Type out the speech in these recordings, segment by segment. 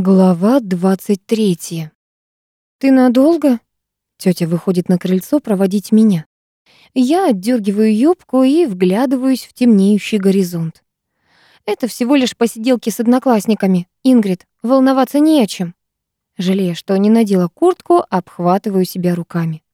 Глава 23. «Ты надолго?» Тётя выходит на крыльцо проводить меня. Я отдергиваю юбку и вглядываюсь в темнеющий горизонт. Это всего лишь посиделки с одноклассниками. Ингрид, волноваться не о чем. Жалея, что не надела куртку, обхватываю себя руками.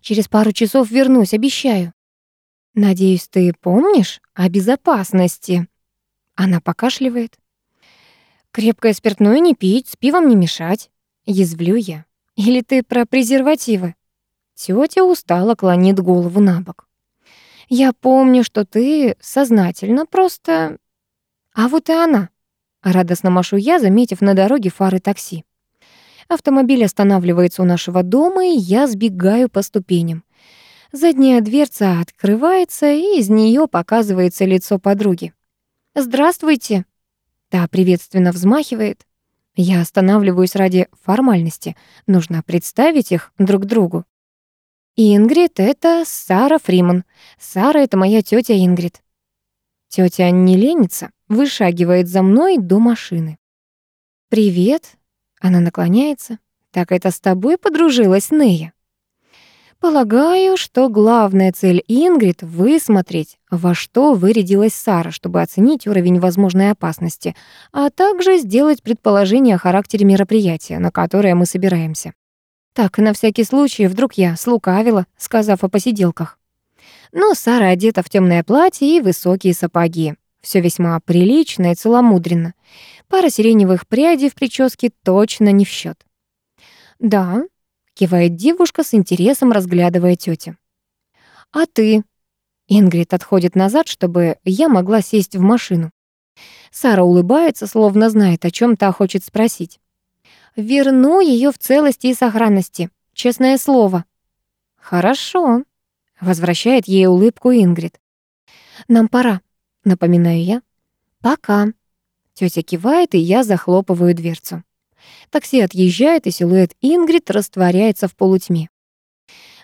Через пару часов вернусь, обещаю. Надеюсь, ты помнишь о безопасности? Она покашливает. Крепкое спиртное не пить, с пивом не мешать. Язвлю я. Или ты про презервативы? Тётя устало клонит голову на бок. Я помню, что ты сознательно просто... А вот и она. Радостно машу я, заметив на дороге фары такси. Автомобиль останавливается у нашего дома, и я сбегаю по ступеням. Задняя дверца открывается, и из нее показывается лицо подруги. «Здравствуйте!» Та приветственно взмахивает. Я останавливаюсь ради формальности. Нужно представить их друг другу. Ингрид — это Сара Фриман. Сара — это моя тетя Ингрид. Тетя не ленится, вышагивает за мной до машины. «Привет». Она наклоняется. «Так это с тобой подружилась Нея?» Полагаю, что главная цель Ингрид — высмотреть, во что вырядилась Сара, чтобы оценить уровень возможной опасности, а также сделать предположение о характере мероприятия, на которое мы собираемся. Так, на всякий случай, вдруг я слукавила, сказав о посиделках. Но Сара одета в темное платье и высокие сапоги. Все весьма прилично и целомудренно. Пара сиреневых прядей в прическе точно не в счет. Да, кивает девушка с интересом, разглядывая тетю. А ты? Ингрид отходит назад, чтобы я могла сесть в машину. Сара улыбается, словно знает, о чем та хочет спросить. Верну ее в целости и сохранности, честное слово. Хорошо, возвращает ей улыбку Ингрид. Нам пора, напоминаю я. Пока. Тетя кивает, и я захлопываю дверцу. Такси отъезжает, и силуэт Ингрид растворяется в полутьме.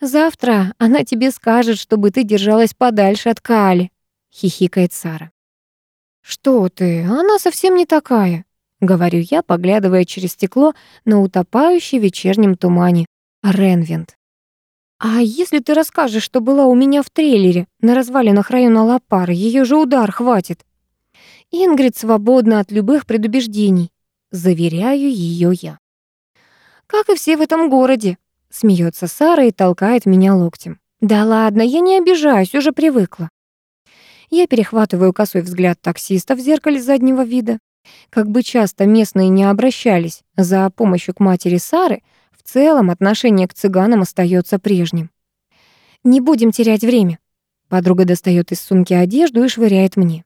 «Завтра она тебе скажет, чтобы ты держалась подальше от Кали», — хихикает Сара. «Что ты, она совсем не такая», — говорю я, поглядывая через стекло на утопающий в вечернем тумане Ренвинд. «А если ты расскажешь, что была у меня в трейлере на развалинах района Лапары, ее же удар хватит?» Ингрид свободна от любых предубеждений. Заверяю ее я. «Как и все в этом городе», — смеется Сара и толкает меня локтем. «Да ладно, я не обижаюсь, уже привыкла». Я перехватываю косой взгляд таксиста в зеркале заднего вида. Как бы часто местные не обращались за помощью к матери Сары, в целом отношение к цыганам остается прежним. «Не будем терять время». Подруга достает из сумки одежду и швыряет мне.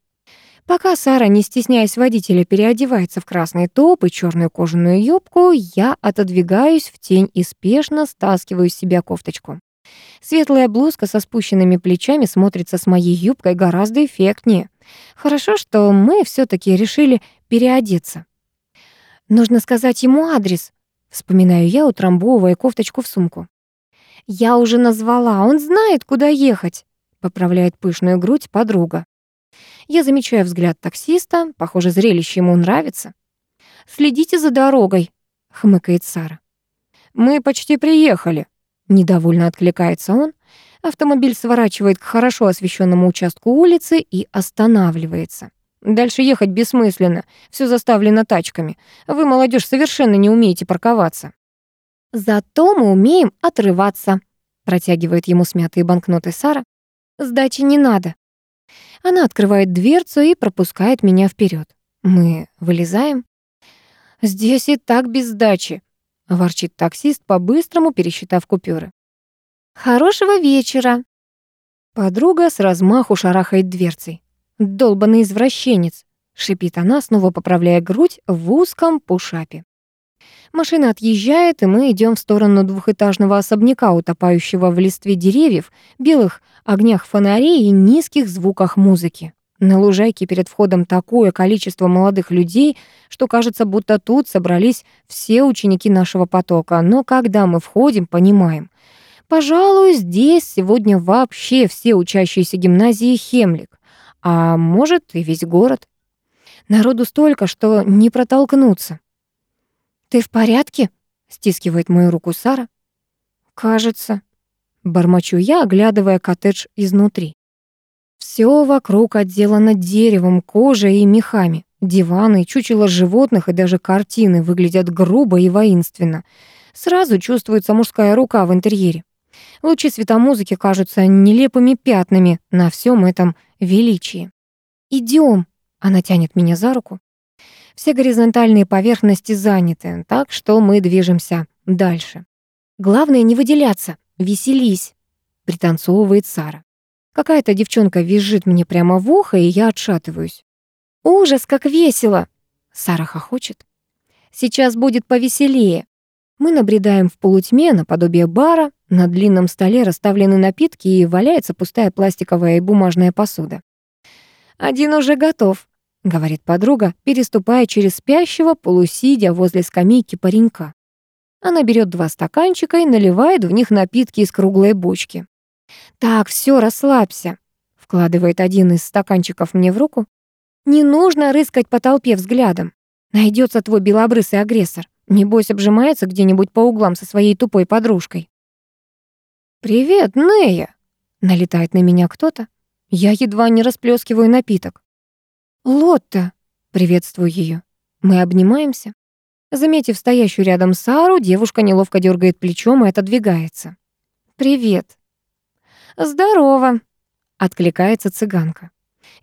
Пока Сара, не стесняясь водителя, переодевается в красный топ и черную кожаную юбку, я отодвигаюсь в тень и спешно стаскиваю с себя кофточку. Светлая блузка со спущенными плечами смотрится с моей юбкой гораздо эффектнее. Хорошо, что мы все таки решили переодеться. Нужно сказать ему адрес, вспоминаю я, утрамбовывая кофточку в сумку. Я уже назвала, он знает, куда ехать, поправляет пышную грудь подруга. Я замечаю взгляд таксиста, похоже, зрелище ему нравится. «Следите за дорогой», — хмыкает Сара. «Мы почти приехали», — недовольно откликается он. Автомобиль сворачивает к хорошо освещенному участку улицы и останавливается. Дальше ехать бессмысленно, все заставлено тачками. Вы, молодежь, совершенно не умеете парковаться. Зато мы умеем отрываться, протягивает ему смятые банкноты Сара. Сдачи не надо. Она открывает дверцу и пропускает меня вперед. Мы вылезаем. «Здесь и так без сдачи», — ворчит таксист, по-быстрому пересчитав купюры. «Хорошего вечера!» Подруга с размаху шарахает дверцей. «Долбанный извращенец!» — шипит она, снова поправляя грудь в узком пушапе. Машина отъезжает, и мы идем в сторону двухэтажного особняка, утопающего в листве деревьев, белых огнях фонарей и низких звуках музыки. На лужайке перед входом такое количество молодых людей, что кажется, будто тут собрались все ученики нашего потока. Но когда мы входим, понимаем. Пожалуй, здесь сегодня вообще все учащиеся гимназии Хемлик. А может, и весь город. Народу столько, что не протолкнуться. «Ты в порядке?» — стискивает мою руку Сара. «Кажется», — бормочу я, оглядывая коттедж изнутри. Все вокруг отделано деревом, кожей и мехами. Диваны, чучело животных и даже картины выглядят грубо и воинственно. Сразу чувствуется мужская рука в интерьере. Лучи светомузыки кажутся нелепыми пятнами на всем этом величии. Идем, она тянет меня за руку. Все горизонтальные поверхности заняты, так что мы движемся дальше. Главное не выделяться, веселись, пританцовывает Сара. Какая-то девчонка визжит мне прямо в ухо, и я отшатываюсь. «Ужас, как весело!» Сара хохочет. «Сейчас будет повеселее». Мы набредаем в полутьме наподобие бара, на длинном столе расставлены напитки и валяется пустая пластиковая и бумажная посуда. «Один уже готов», — говорит подруга, переступая через спящего, полусидя возле скамейки паренька. Она берет два стаканчика и наливает в них напитки из круглой бочки. «Так, все, расслабься», — вкладывает один из стаканчиков мне в руку. Не нужно рыскать по толпе взглядом. Найдется твой белобрысый агрессор. Небось, обжимается где-нибудь по углам со своей тупой подружкой. «Привет, Нея!» — налетает на меня кто-то. Я едва не расплескиваю напиток. «Лотта!» — приветствую ее. Мы обнимаемся. Заметив стоящую рядом Сару, девушка неловко дергает плечом и отодвигается. «Привет!» «Здорово!» — откликается цыганка.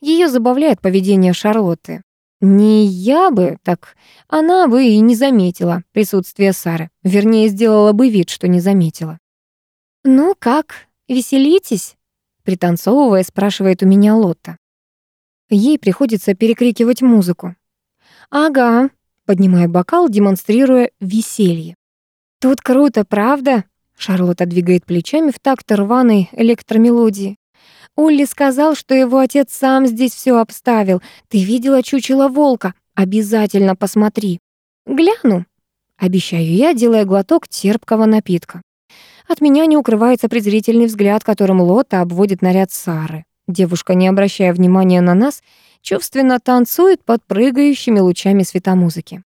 Ее забавляет поведение Шарлотты. Не я бы, так она бы и не заметила присутствие Сары. Вернее, сделала бы вид, что не заметила. «Ну как, веселитесь?» Пританцовывая, спрашивает у меня Лотта. Ей приходится перекрикивать музыку. «Ага», — поднимая бокал, демонстрируя веселье. «Тут круто, правда?» Шарлотта двигает плечами в такт рваной электромелодии. Улли сказал, что его отец сам здесь все обставил. Ты видела чучело волка? Обязательно посмотри. Гляну. Обещаю я, делая глоток терпкого напитка. От меня не укрывается презрительный взгляд, которым Лота обводит наряд Сары. Девушка, не обращая внимания на нас, чувственно танцует под прыгающими лучами светомузыки.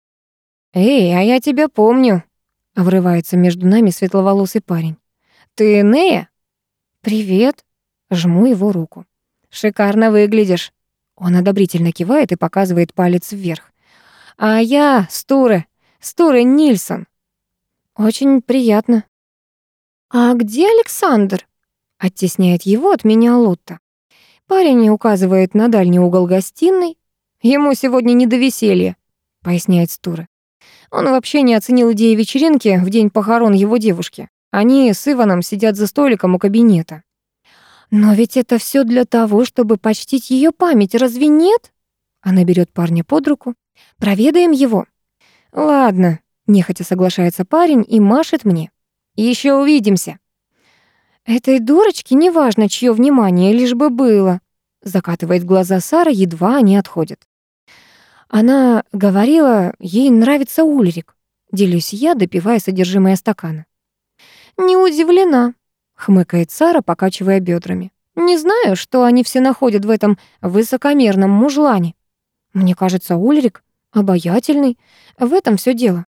«Эй, а я тебя помню», — врывается между нами светловолосый парень. «Ты Нея?» «Привет», Жму его руку. «Шикарно выглядишь». Он одобрительно кивает и показывает палец вверх. «А я Стуре, Стуре Нильсон». «Очень приятно». «А где Александр?» Оттесняет его от меня Лотта. Парень указывает на дальний угол гостиной. «Ему сегодня не до веселья», — поясняет Стуре. Он вообще не оценил идеи вечеринки в день похорон его девушки. Они с Иваном сидят за столиком у кабинета. Но ведь это все для того, чтобы почтить ее память, разве нет? Она берет парня под руку. Проведаем его. Ладно, нехотя соглашается парень и машет мне. Еще увидимся. Этой дурочке неважно, чье внимание, лишь бы было. Закатывает глаза Сара, едва они отходят. Она говорила, ей нравится Ульрик. Делюсь я, допивая содержимое стакана. Не удивлена, хмыкает Сара, покачивая бедрами. Не знаю, что они все находят в этом высокомерном мужлане. Мне кажется, Ульрик обаятельный. В этом все дело.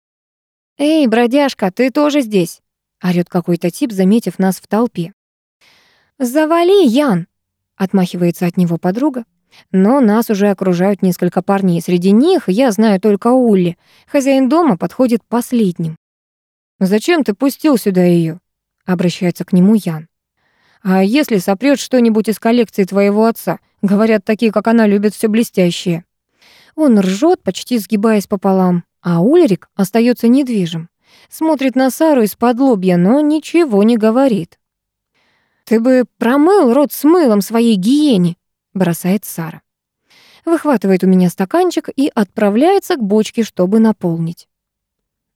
«Эй, бродяжка, ты тоже здесь?» — орёт какой-то тип, заметив нас в толпе. «Завали, Ян!» — отмахивается от него подруга. Но нас уже окружают несколько парней. Среди них я знаю только Улли. Хозяин дома подходит последним. «Зачем ты пустил сюда ее? Обращается к нему Ян. А если сопрёт что-нибудь из коллекции твоего отца? Говорят, такие, как она, любят все блестящее. Он ржет, почти сгибаясь пополам, а Ульрик остается недвижим. Смотрит на Сару из-под лобья, но ничего не говорит. «Ты бы промыл рот с мылом своей гиене», — бросает Сара. Выхватывает у меня стаканчик и отправляется к бочке, чтобы наполнить.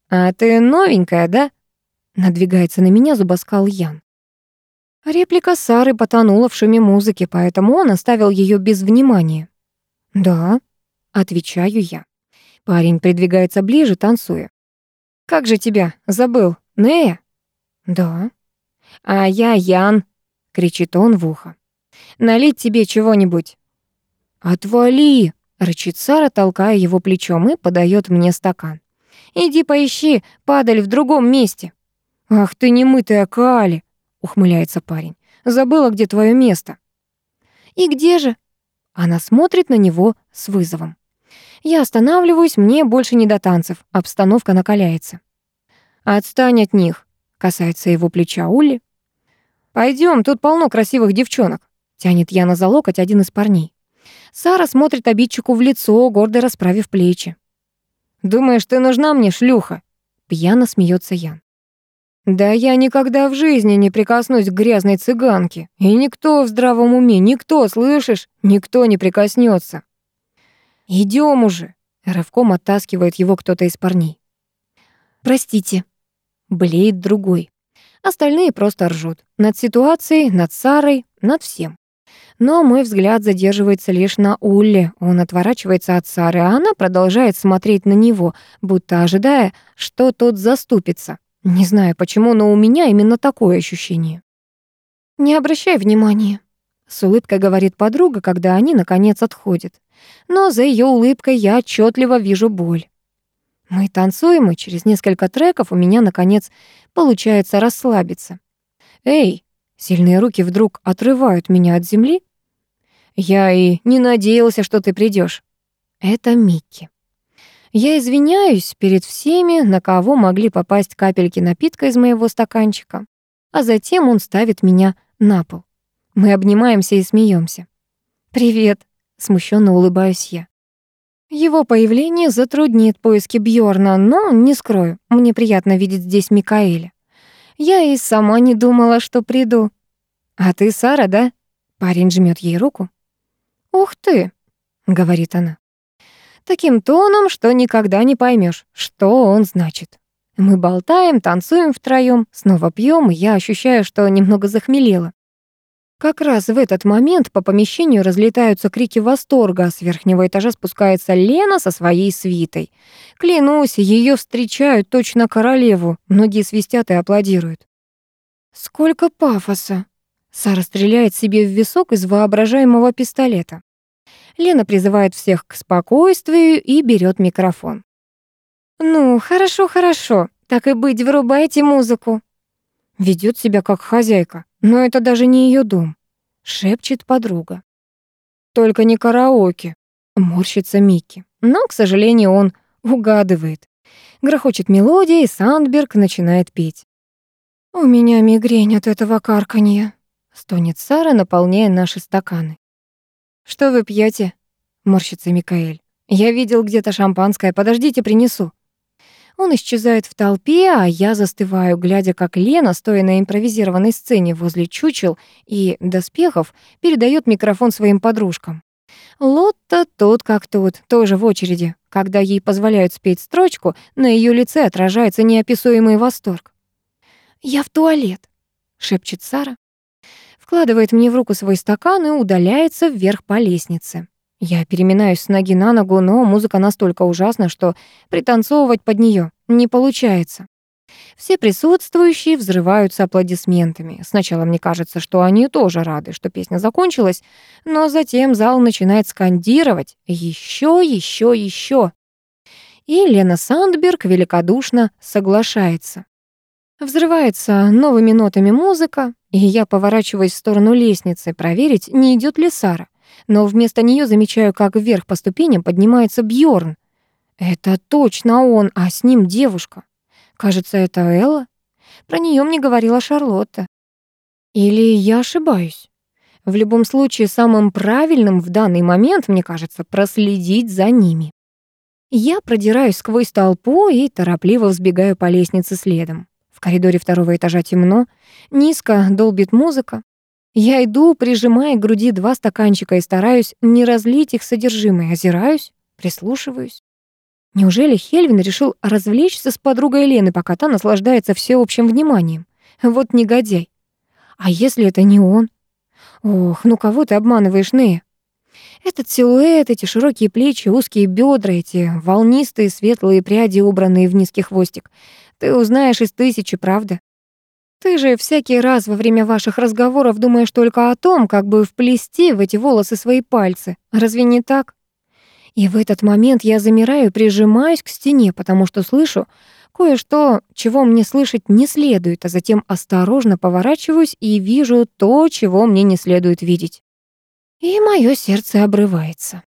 «А ты новенькая, да?» Надвигается на меня зубоскал Ян. Реплика Сары потонула в шуме музыки, поэтому он оставил ее без внимания. «Да», — отвечаю я. Парень придвигается ближе, танцуя. «Как же тебя? Забыл. Нея?» «Да». «А я Ян», — кричит он в ухо. «Налить тебе чего-нибудь?» «Отвали!» — рычит Сара, толкая его плечом и подает мне стакан. Иди поищи падаль в другом месте». «Ах ты немытая Кали!» — ухмыляется парень. «Забыла, где твое место». «И где же?» Она смотрит на него с вызовом. Я останавливаюсь, мне больше не до танцев, обстановка накаляется. «Отстань от них», — касается его плеча Улли. Пойдем, тут полно красивых девчонок», — тянет Яна за локоть один из парней. Сара смотрит обидчику в лицо, гордо расправив плечи. «Думаешь, ты нужна мне, шлюха?» Пьяно смеется Ян. «Да я никогда в жизни не прикоснусь к грязной цыганке. И никто в здравом уме, никто, слышишь? Никто не прикоснется. Идем уже!» Рывком оттаскивает его кто-то из парней. «Простите», — блеет другой. Остальные просто ржут. Над ситуацией, над Сарой, над всем. Но мой взгляд задерживается лишь на Улле. Он отворачивается от Сары, а она продолжает смотреть на него, будто ожидая, что тот заступится. Не знаю почему, но у меня именно такое ощущение. «Не обращай внимания», — с улыбкой говорит подруга, когда они, наконец, отходят. Но за ее улыбкой я отчетливо вижу боль. Мы танцуем, и через несколько треков у меня, наконец, получается расслабиться. «Эй!» Сильные руки вдруг отрывают меня от земли. «Я и не надеялся, что ты придешь. Это Микки. Я извиняюсь перед всеми, на кого могли попасть капельки напитка из моего стаканчика. А затем он ставит меня на пол. Мы обнимаемся и смеемся. «Привет», — смущенно улыбаюсь я. Его появление затруднит поиски Бьорна, но не скрою, мне приятно видеть здесь Микаэля. Я и сама не думала, что приду. А ты Сара, да? Парень жмет ей руку. Ух ты, говорит она. Таким тоном, что никогда не поймешь, что он значит. Мы болтаем, танцуем втроем, снова пьем, и я ощущаю, что немного захмелела. Как раз в этот момент по помещению разлетаются крики восторга, с верхнего этажа спускается Лена со своей свитой. Клянусь, ее встречают точно королеву, многие свистят и аплодируют. Сколько пафоса! Сара стреляет себе в висок из воображаемого пистолета. Лена призывает всех к спокойствию и берет микрофон. «Ну, хорошо, хорошо. Так и быть, вырубайте музыку». Ведет себя как хозяйка. Но это даже не ее дом, шепчет подруга. Только не караоке, морщится Микки. Но, к сожалению, он угадывает. Грохочет мелодия, и Сандберг начинает петь. «У меня мигрень от этого карканья», — стонет Сара, наполняя наши стаканы. «Что вы пьете? морщится Микаэль. «Я видел где-то шампанское. Подождите, принесу». Он исчезает в толпе, а я застываю, глядя, как Лена, стоя на импровизированной сцене возле чучел и доспехов, передает микрофон своим подружкам. Лотта тут как тут, тоже в очереди. Когда ей позволяют спеть строчку, на ее лице отражается неописуемый восторг. «Я в туалет», — шепчет Сара. Вкладывает мне в руку свой стакан и удаляется вверх по лестнице. Я переминаюсь с ноги на ногу, но музыка настолько ужасна, что пританцовывать под нее не получается. Все присутствующие взрываются аплодисментами. Сначала мне кажется, что они тоже рады, что песня закончилась, но затем зал начинает скандировать «Еще, еще, еще!» И Лена Сандберг великодушно соглашается. Взрывается новыми нотами музыка, и я поворачиваюсь в сторону лестницы, проверить, не идет ли Сара но вместо нее замечаю, как вверх по ступеням поднимается Бьорн. Это точно он, а с ним девушка. Кажется, это Элла. Про нее мне говорила Шарлотта. Или я ошибаюсь? В любом случае, самым правильным в данный момент, мне кажется, проследить за ними. Я продираюсь сквозь толпу и торопливо взбегаю по лестнице следом. В коридоре второго этажа темно, низко долбит музыка. Я иду, прижимая к груди два стаканчика и стараюсь не разлить их содержимое, озираюсь, прислушиваюсь. Неужели Хельвин решил развлечься с подругой Лены, пока та наслаждается всеобщим вниманием? Вот негодяй. А если это не он? Ох, ну кого ты обманываешь, Нея? Этот силуэт, эти широкие плечи, узкие бедра, эти волнистые светлые пряди, убранные в низкий хвостик. Ты узнаешь из тысячи, правда? Ты же всякий раз во время ваших разговоров думаешь только о том, как бы вплести в эти волосы свои пальцы. Разве не так? И в этот момент я замираю прижимаюсь к стене, потому что слышу кое-что, чего мне слышать не следует, а затем осторожно поворачиваюсь и вижу то, чего мне не следует видеть. И мое сердце обрывается.